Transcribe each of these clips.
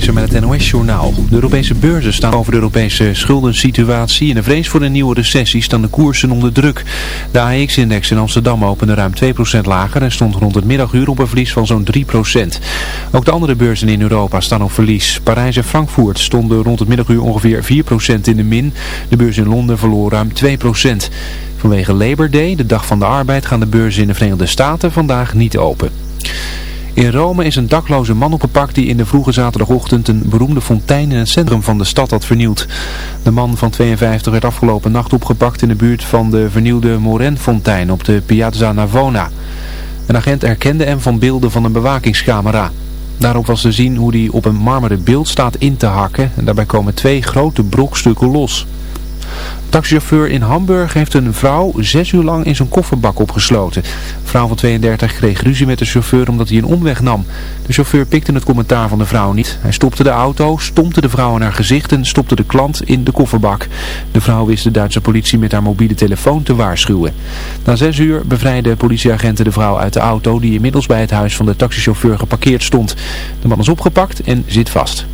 Visser met het NOS-journaal. De Europese beurzen staan over de Europese schuldensituatie. In de vrees voor een nieuwe recessie staan de koersen onder druk. De AX-index in Amsterdam opende ruim 2% lager en stond rond het middaguur op een verlies van zo'n 3%. Ook de andere beurzen in Europa staan op verlies. Parijs en Frankfurt stonden rond het middaguur ongeveer 4% in de min. De beurs in Londen verloor ruim 2%. Vanwege Labor Day, de dag van de arbeid, gaan de beurzen in de Verenigde Staten vandaag niet open. In Rome is een dakloze man opgepakt die in de vroege zaterdagochtend een beroemde fontein in het centrum van de stad had vernield. De man van 52 werd afgelopen nacht opgepakt in de buurt van de vernieuwde Moren-fontein op de Piazza Navona. Een agent herkende hem van beelden van een bewakingscamera. Daarop was te zien hoe hij op een marmeren beeld staat in te hakken en daarbij komen twee grote brokstukken los taxichauffeur in Hamburg heeft een vrouw zes uur lang in zijn kofferbak opgesloten. Een vrouw van 32 kreeg ruzie met de chauffeur omdat hij een omweg nam. De chauffeur pikte het commentaar van de vrouw niet. Hij stopte de auto, stompte de vrouw in haar gezicht en stopte de klant in de kofferbak. De vrouw wist de Duitse politie met haar mobiele telefoon te waarschuwen. Na zes uur bevrijden politieagenten de vrouw uit de auto die inmiddels bij het huis van de taxichauffeur geparkeerd stond. De man is opgepakt en zit vast.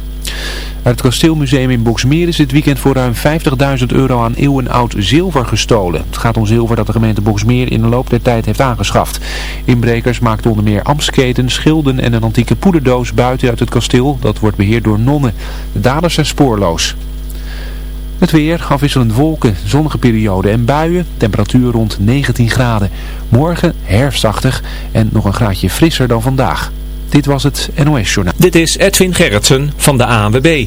Uit het kasteelmuseum in Boksmeer is dit weekend voor ruim 50.000 euro aan eeuwenoud zilver gestolen. Het gaat om zilver dat de gemeente Boksmeer in de loop der tijd heeft aangeschaft. Inbrekers maakten onder meer amsketen, schilden en een antieke poederdoos buiten uit het kasteel. Dat wordt beheerd door nonnen. De daders zijn spoorloos. Het weer, afwisselend wolken, zonnige periode en buien, temperatuur rond 19 graden. Morgen herfstachtig en nog een graadje frisser dan vandaag. Dit was het NOS Journaal. Dit is Edwin Gerritsen van de ANWB.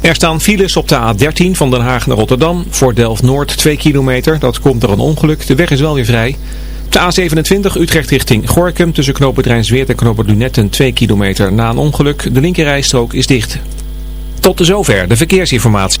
Er staan files op de A13 van Den Haag naar Rotterdam. Voor Delft-Noord 2 kilometer. Dat komt door een ongeluk. De weg is wel weer vrij. De A27 Utrecht richting Gorkum tussen knooppunt Zweert en knooppunt Lunetten 2 kilometer na een ongeluk. De linkerrijstrook is dicht. Tot de zover de verkeersinformatie.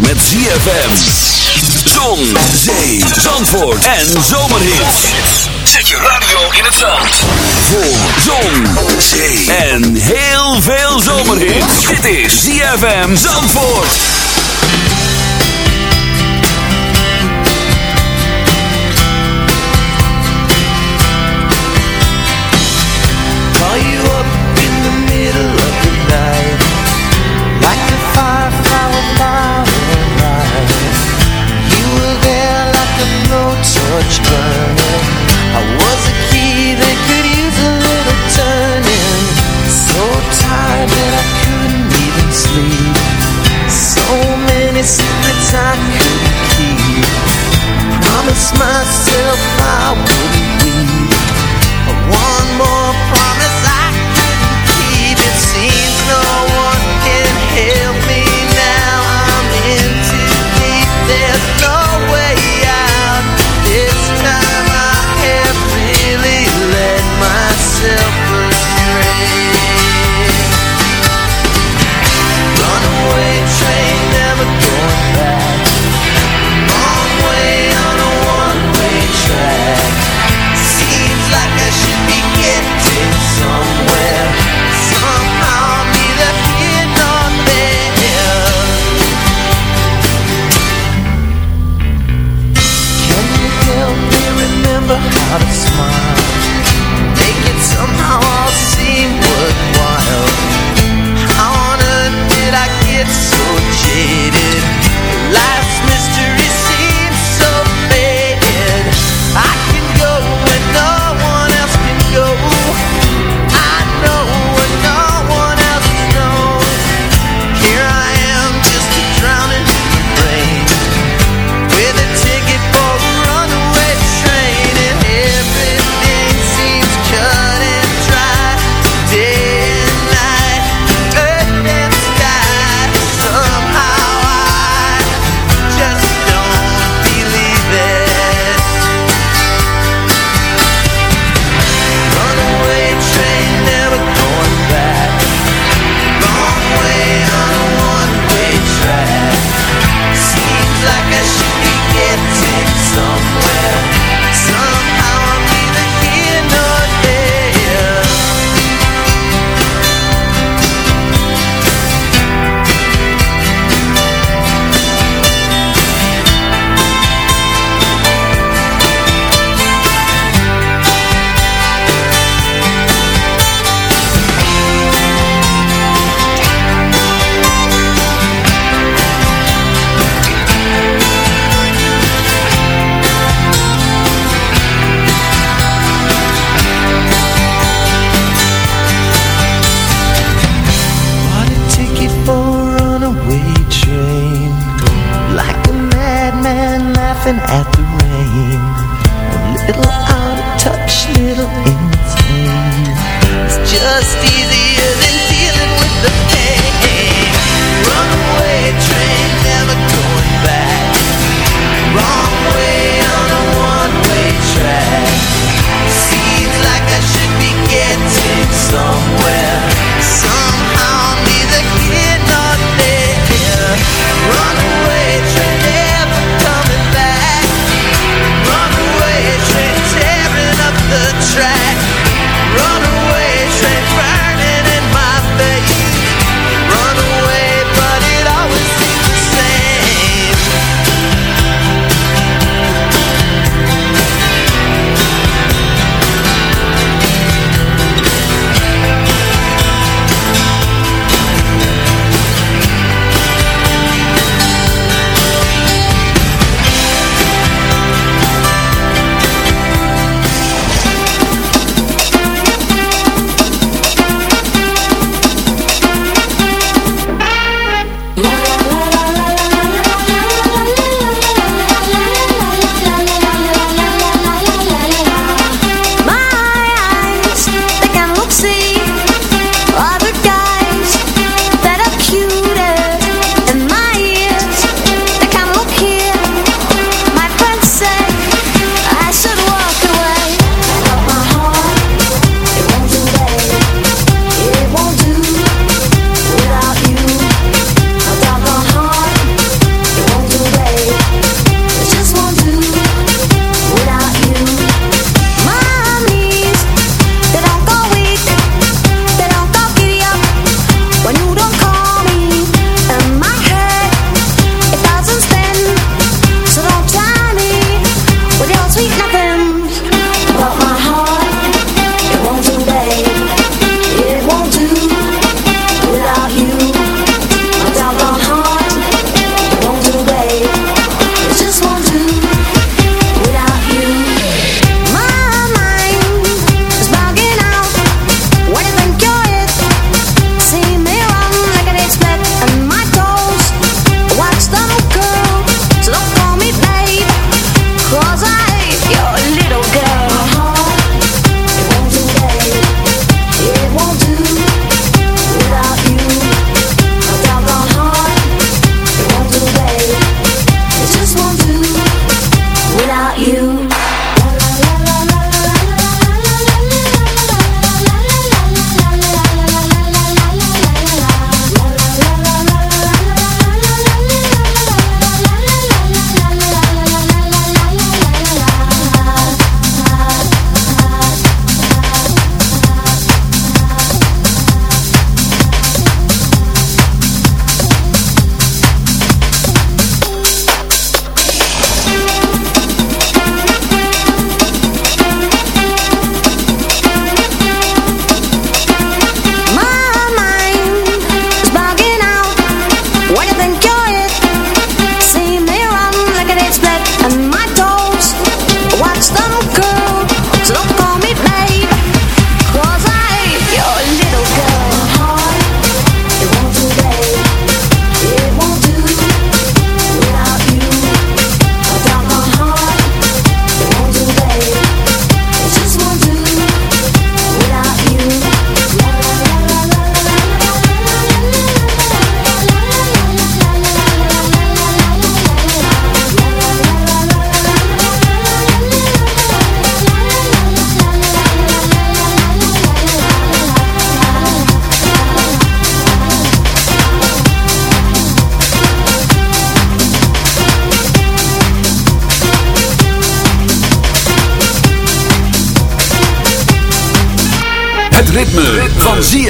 met ZFM. Zon, zee, zandvoort en zomerhit. Zet je radio in het zand. Voor zon, zee en heel veel zomerhit. Dit is ZFM Zandvoort.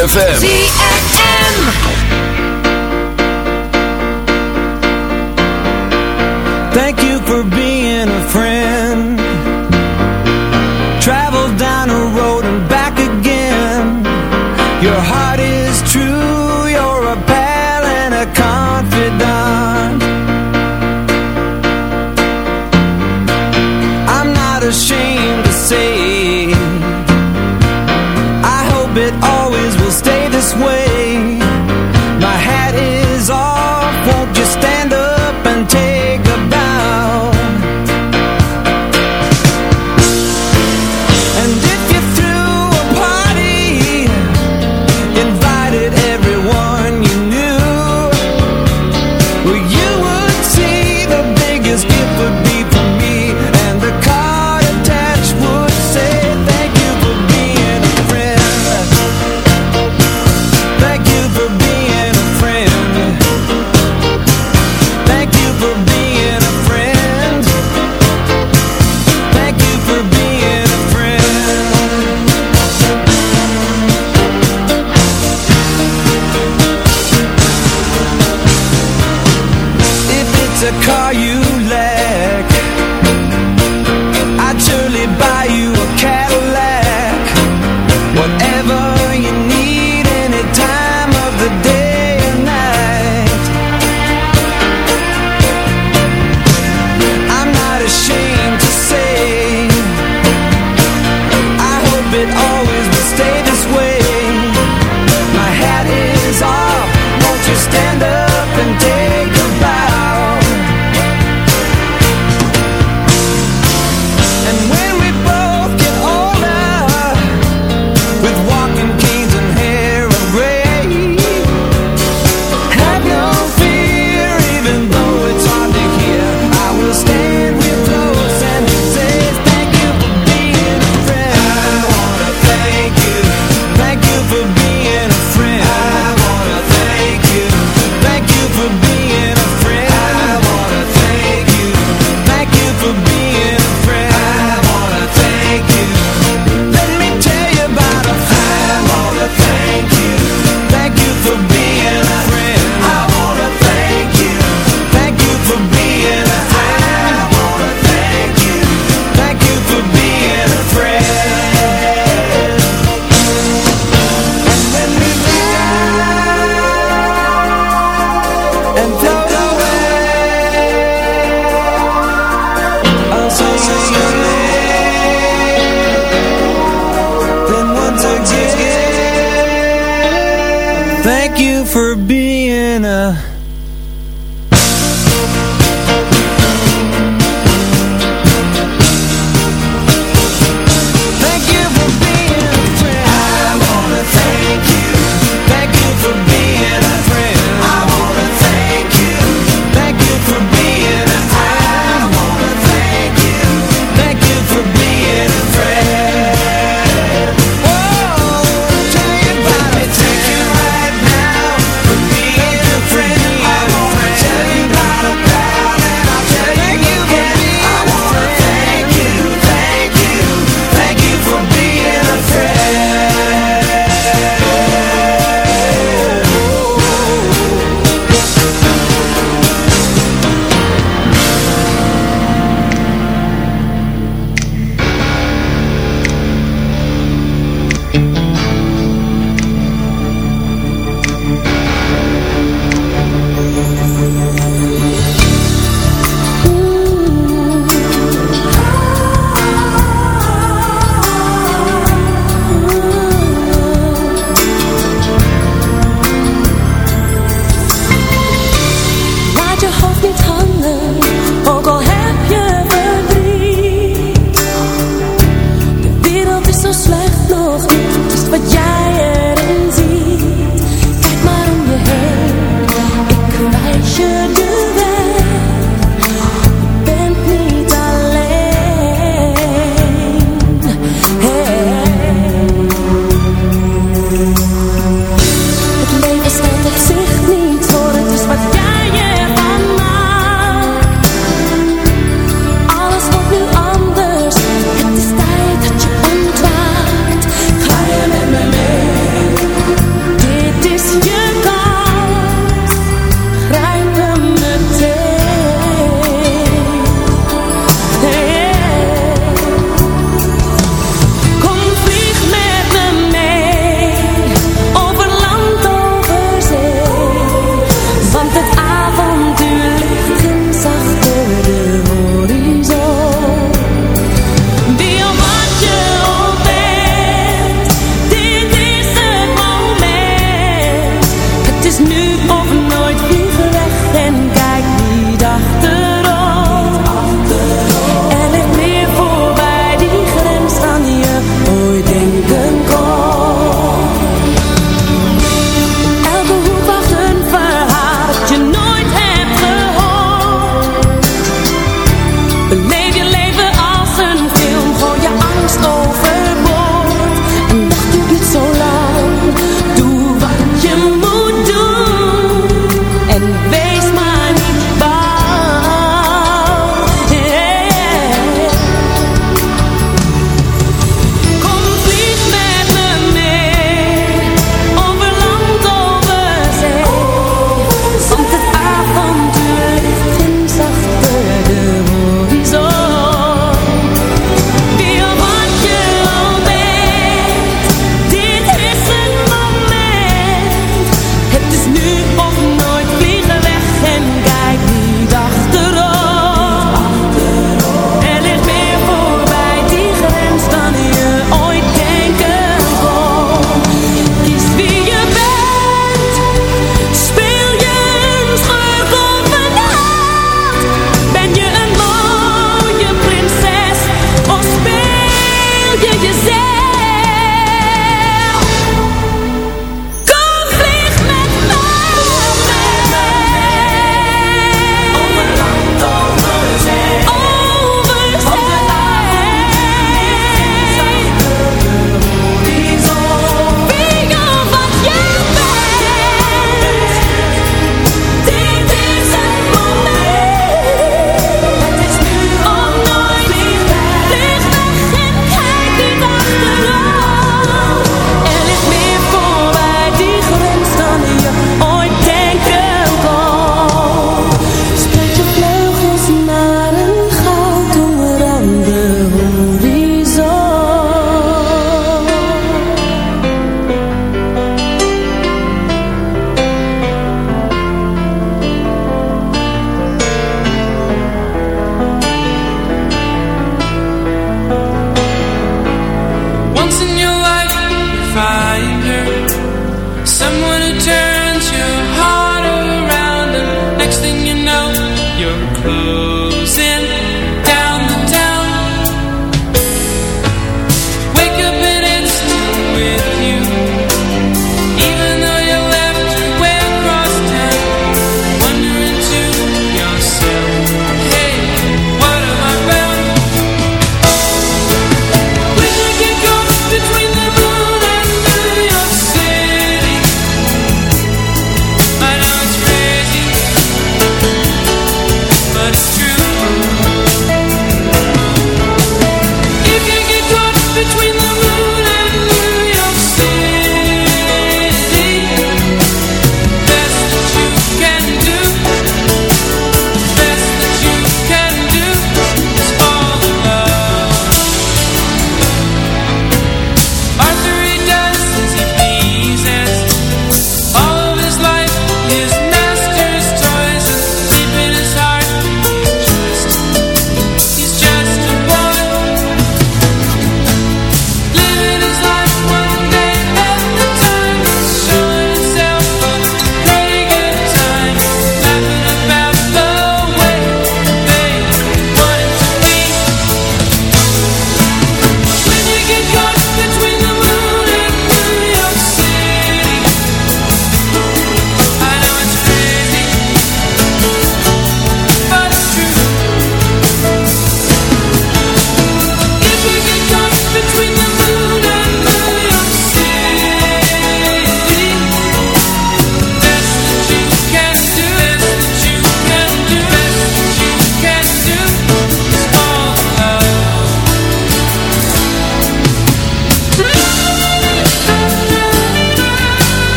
ZFM.